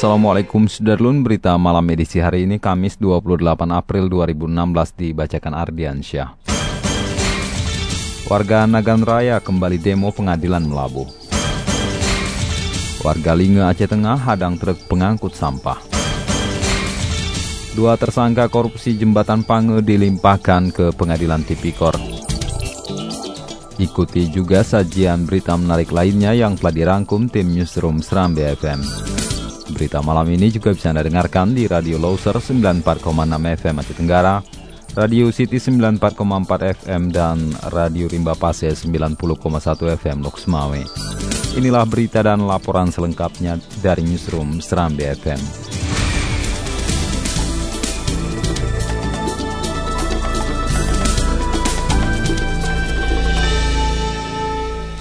Assalamualaikum Sudarlun, berita malam edisi hari ini Kamis 28 April 2016 dibacakan Ardiansyah. Warga Nagan Raya kembali demo pengadilan Melabuh. Warga Linge Aceh Tengah hadang truk pengangkut sampah. Dua tersangka korupsi jembatan Pange dilimpahkan ke pengadilan Tipikor. Ikuti juga sajian berita menarik lainnya yang telah dirangkum tim Newsroom Seram BFM. Berita malam ini juga bisa Anda dengarkan di Radio Loser 94,6 FM Aceh Tenggara, Radio City 94,4 FM, dan Radio Rimba Pase 90,1 FM Lok. Inilah berita dan laporan selengkapnya dari Newsroom Seram BFM.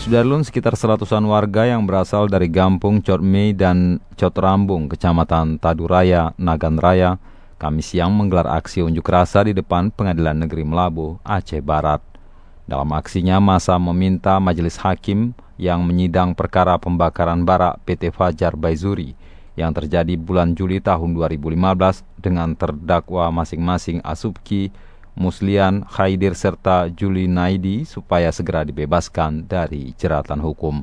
Sudarlun sekitar seratusan warga yang berasal dari Gampung Cotme dan Cotrambung, Kecamatan Taduraya, Nagan Raya, Kamis siang menggelar aksi unjuk rasa di depan Pengadilan Negeri Melabu, Aceh Barat. Dalam aksinya, masa meminta majelis hakim yang menyidang perkara pembakaran barak PT Fajar Baizuri yang terjadi bulan Juli tahun 2015 dengan terdakwa masing-masing Asubki, Muslian, Khaidir serta Juli Naidi supaya segera dibebaskan dari jeratan hukum.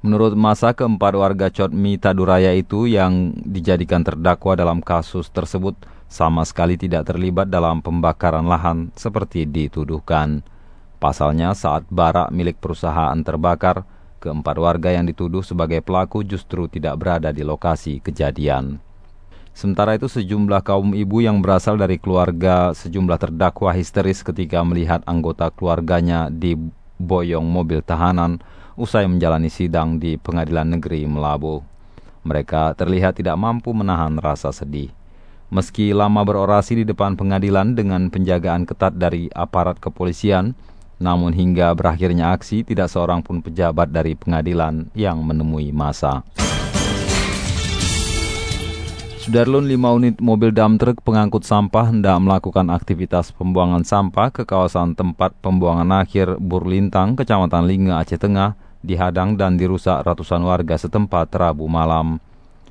Menurut masa keempat warga Cotmi Taduraya itu yang dijadikan terdakwa dalam kasus tersebut sama sekali tidak terlibat dalam pembakaran lahan seperti dituduhkan. Pasalnya saat barak milik perusahaan terbakar, keempat warga yang dituduh sebagai pelaku justru tidak berada di lokasi kejadian. Sementara itu sejumlah kaum ibu yang berasal dari keluarga sejumlah terdakwa histeris ketika melihat anggota keluarganya diboyong mobil tahanan usai menjalani sidang di pengadilan negeri Melabu. Mereka terlihat tidak mampu menahan rasa sedih. Meski lama berorasi di depan pengadilan dengan penjagaan ketat dari aparat kepolisian, namun hingga berakhirnya aksi tidak seorang pun pejabat dari pengadilan yang menemui masa. Sudarlun 5 unit mobil dam truk pengangkut sampah hendak melakukan aktivitas pembuangan sampah ke kawasan tempat pembuangan akhir Burlintang, Kecamatan Linge, Aceh Tengah, dihadang dan dirusak ratusan warga setempat Rabu malam.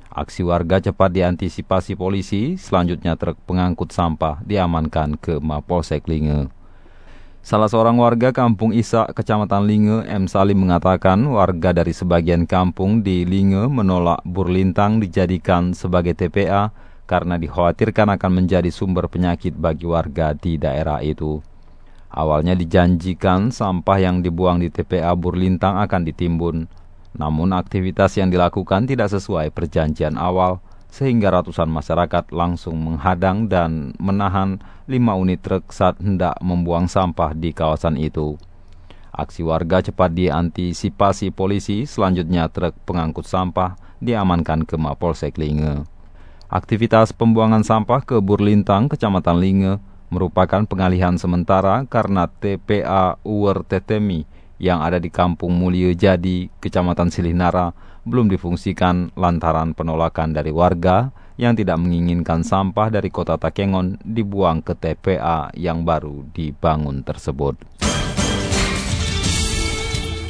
Aksi warga cepat diantisipasi polisi, selanjutnya truk pengangkut sampah diamankan ke Mapolsek Linge. Salah seorang warga kampung Isa, kecamatan Linge, M. Salim mengatakan warga dari sebagian kampung di Linge menolak Burlintang dijadikan sebagai TPA karena dikhawatirkan akan menjadi sumber penyakit bagi warga di daerah itu. Awalnya dijanjikan sampah yang dibuang di TPA Burlintang akan ditimbun, namun aktivitas yang dilakukan tidak sesuai perjanjian awal sehingga ratusan masyarakat langsung menghadang dan menahan lima unit truk saat hendak membuang sampah di kawasan itu. Aksi warga cepat diantisipasi polisi, selanjutnya truk pengangkut sampah diamankan ke Mapolsek Linge. Aktivitas pembuangan sampah ke Burlintang, Kecamatan Linge, merupakan pengalihan sementara karena TPA Uwer Tetemi yang ada di Kampung Mulia Jadi, Kecamatan Silinara, belum difungsikan lantaran penolakan dari warga yang tidak menginginkan sampah dari kota Takengon dibuang ke TPA yang baru dibangun tersebut.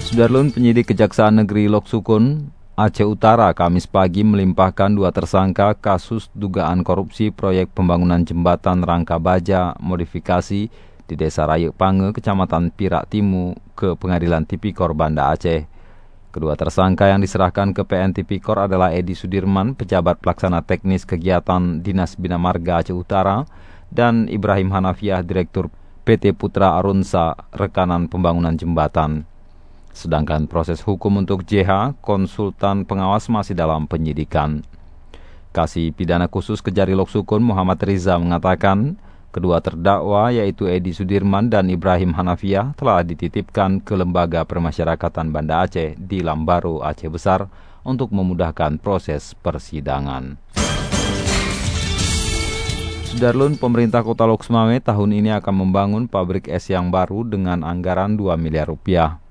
Sudarlun penyidik Kejaksaan Negeri Loksukun, Aceh Utara, Kamis pagi melimpahkan dua tersangka kasus dugaan korupsi proyek pembangunan jembatan Rangka Baja modifikasi di Desa Rayek Pange, Kecamatan Pirak Timu, ke Pengadilan Tipikor Banda Aceh. Kedua tersangka yang diserahkan ke PN Tipikor adalah Edi Sudirman, pejabat pelaksana teknis kegiatan Dinas Bina Marga Aceh Utara, dan Ibrahim Hanafiah, Direktur PT Putra Arunsa, rekanan pembangunan jembatan. Sedangkan proses hukum untuk JH, konsultan pengawas masih dalam penyidikan. Kasih pidana khusus Kejari Loksukun Muhammad Riza mengatakan, Kedua terdakwa yaitu Edi Sudirman dan Ibrahim Hanafiah telah dititipkan ke Lembaga Permasyarakatan Banda Aceh di Lambaru, Aceh Besar untuk memudahkan proses persidangan. Sudarlun, pemerintah kota Loksmawe tahun ini akan membangun pabrik es yang baru dengan anggaran 2 miliar rupiah.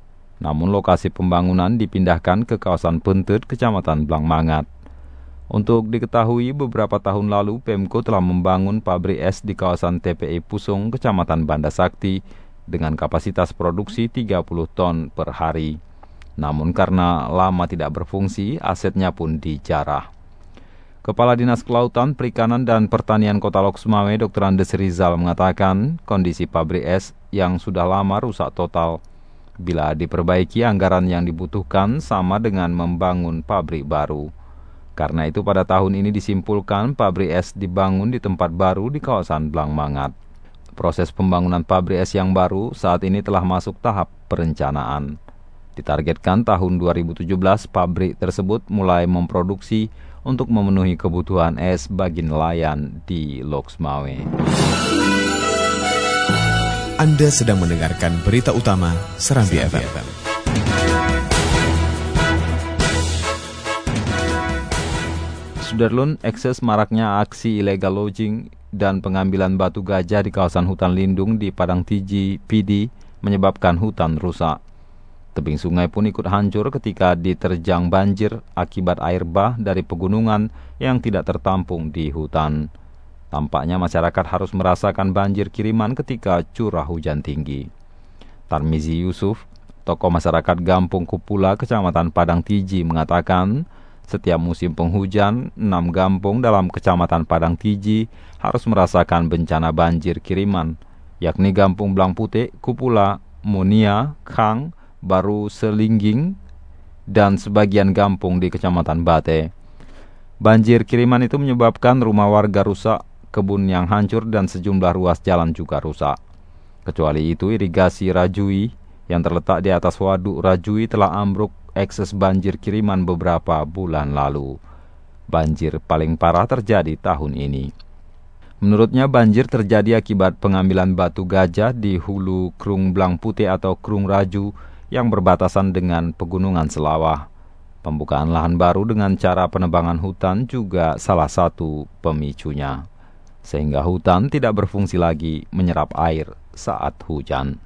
Namun lokasi pembangunan dipindahkan ke kawasan Pentut, Kecamatan Blangmangat. Untuk diketahui, beberapa tahun lalu Pemko telah membangun pabrik es di kawasan TPI Pusung, Kecamatan Banda Sakti, dengan kapasitas produksi 30 ton per hari. Namun karena lama tidak berfungsi, asetnya pun dijarah. Kepala Dinas Kelautan, Perikanan, dan Pertanian Kota Lok Sumawe, Dr. Andes Rizal mengatakan kondisi pabrik es yang sudah lama rusak total. Bila diperbaiki, anggaran yang dibutuhkan sama dengan membangun pabrik baru. Karena itu pada tahun ini disimpulkan pabrik es dibangun di tempat baru di kawasan Blangmangat. Proses pembangunan pabrik es yang baru saat ini telah masuk tahap perencanaan. Ditargetkan tahun 2017 pabrik tersebut mulai memproduksi untuk memenuhi kebutuhan es bagi nelayan di Loksmawe. Anda sedang mendengarkan berita utama Serambi FM. Sudarlun, ekses maraknya aksi illegal lodging dan pengambilan batu gajah di kawasan hutan lindung di Padang Tiji, PD, menyebabkan hutan rusak. Tebing sungai pun ikut hancur ketika diterjang banjir akibat air bah dari pegunungan yang tidak tertampung di hutan. Tampaknya masyarakat harus merasakan banjir kiriman ketika curah hujan tinggi. Tarmizi Yusuf, tokoh masyarakat Gampung Kupula, Kecamatan Padang Tiji, mengatakan setiap musim penghujan, enam gampung dalam kecamatan Padang Tiji harus merasakan bencana banjir kiriman, yakni Gampung Blang Putih, Kupula, Munia, Kang, Baru Selingging, dan sebagian gampung di kecamatan Bate. Banjir kiriman itu menyebabkan rumah warga rusak, kebun yang hancur, dan sejumlah ruas jalan juga rusak. Kecuali itu, irigasi Rajui yang terletak di atas waduk Rajui telah ambruk ekses banjir kiriman beberapa bulan lalu. Banjir paling parah terjadi tahun ini. Menurutnya banjir terjadi akibat pengambilan batu gajah di hulu Krung Blang Putih atau Krung Raju yang berbatasan dengan pegunungan Selawah. Pembukaan lahan baru dengan cara penebangan hutan juga salah satu pemicunya. Sehingga hutan tidak berfungsi lagi menyerap air saat hujan.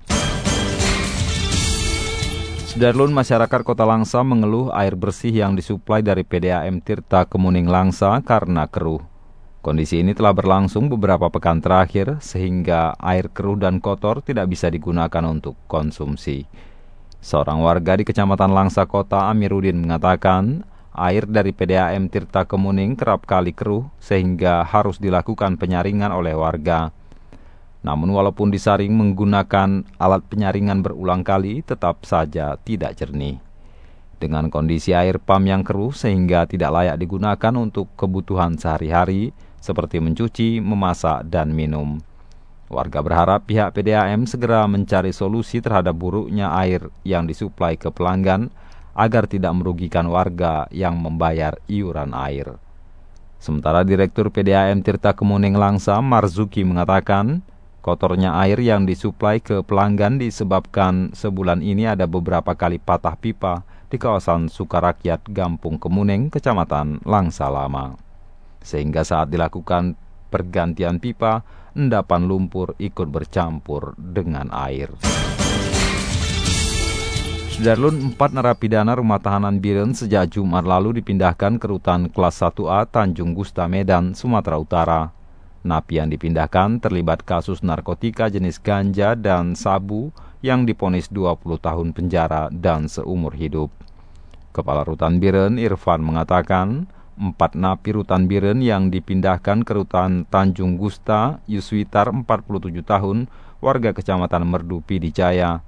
Sudarlun masyarakat Kota Langsa mengeluh air bersih yang disuplai dari PDAM Tirta Kemuning Langsa karena keruh. Kondisi ini telah berlangsung beberapa pekan terakhir sehingga air keruh dan kotor tidak bisa digunakan untuk konsumsi. Seorang warga di Kecamatan Langsa Kota Amiruddin mengatakan air dari PDAM Tirta Kemuning kerap kali keruh sehingga harus dilakukan penyaringan oleh warga. Namun walaupun disaring menggunakan alat penyaringan berulang kali, tetap saja tidak jernih. Dengan kondisi air pam yang keruh sehingga tidak layak digunakan untuk kebutuhan sehari-hari, seperti mencuci, memasak, dan minum. Warga berharap pihak PDAM segera mencari solusi terhadap buruknya air yang disuplai ke pelanggan agar tidak merugikan warga yang membayar iuran air. Sementara Direktur PDAM Tirta Kemuning Langsa Marzuki mengatakan, Kotornya air yang disuplai ke pelanggan disebabkan sebulan ini ada beberapa kali patah pipa di kawasan Sukarakyat Gampung Kemuning, Kecamatan Langsa Lama. Sehingga saat dilakukan pergantian pipa, endapan lumpur ikut bercampur dengan air. Sudarlun, empat narapidana rumah tahanan Biren sejak Jumat lalu dipindahkan ke rutan kelas 1A Tanjung Gusta Medan, Sumatera Utara. Napi yang dipindahkan terlibat kasus narkotika jenis ganja dan sabu yang diponis 20 tahun penjara dan seumur hidup. Kepala Rutan Biren Irfan mengatakan, empat napi Rutan Biren yang dipindahkan ke Rutan Tanjung Gusta, Yuswitar 47 tahun, warga Kecamatan Merdu Pidijaya,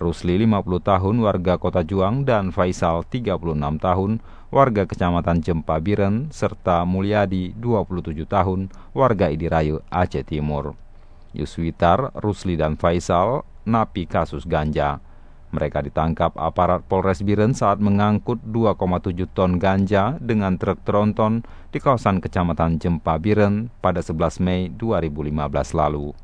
Rusli 50 tahun, warga Kota Juang, dan Faisal 36 tahun, warga Kecamatan Jempa Biren, serta Mulyadi, 27 tahun, warga Idirayu, Aceh Timur. Yuswitar, Rusli dan Faisal, napi kasus ganja. Mereka ditangkap aparat Polres Biren saat mengangkut 2,7 ton ganja dengan truk tronton di kawasan Kecamatan Jempa Biren pada 11 Mei 2015 lalu.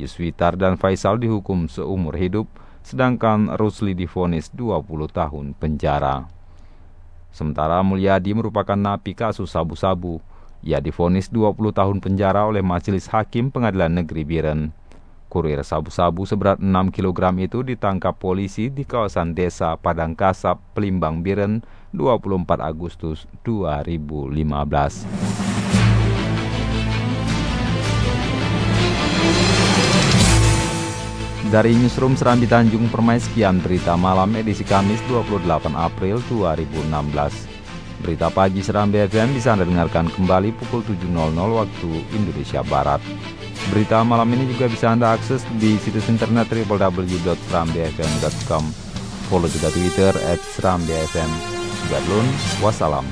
Yuswitar dan Faisal dihukum seumur hidup, sedangkan Rusli difonis 20 tahun penjara. Sementara Mulyadi merupakan napi kasus sabu-sabu. Ia difonis 20 tahun penjara oleh Majelis Hakim Pengadilan Negeri Biren. Kurir sabu-sabu seberat 6 kg itu ditangkap polisi di kawasan desa Padang Kasap, Pelimbang Biren, 24 Agustus 2015. Dari Newsroom Serambi Tanjung Permai sekian berita malam edisi Kamis 28 April 2016. Berita pagi Serambi FM bisa Anda dengarkan kembali pukul 7.00 waktu Indonesia Barat. Berita malam ini juga bisa Anda akses di situs internet www.serambfm.com. Follow juga Twitter at serambfm. Gadlun, wassalam.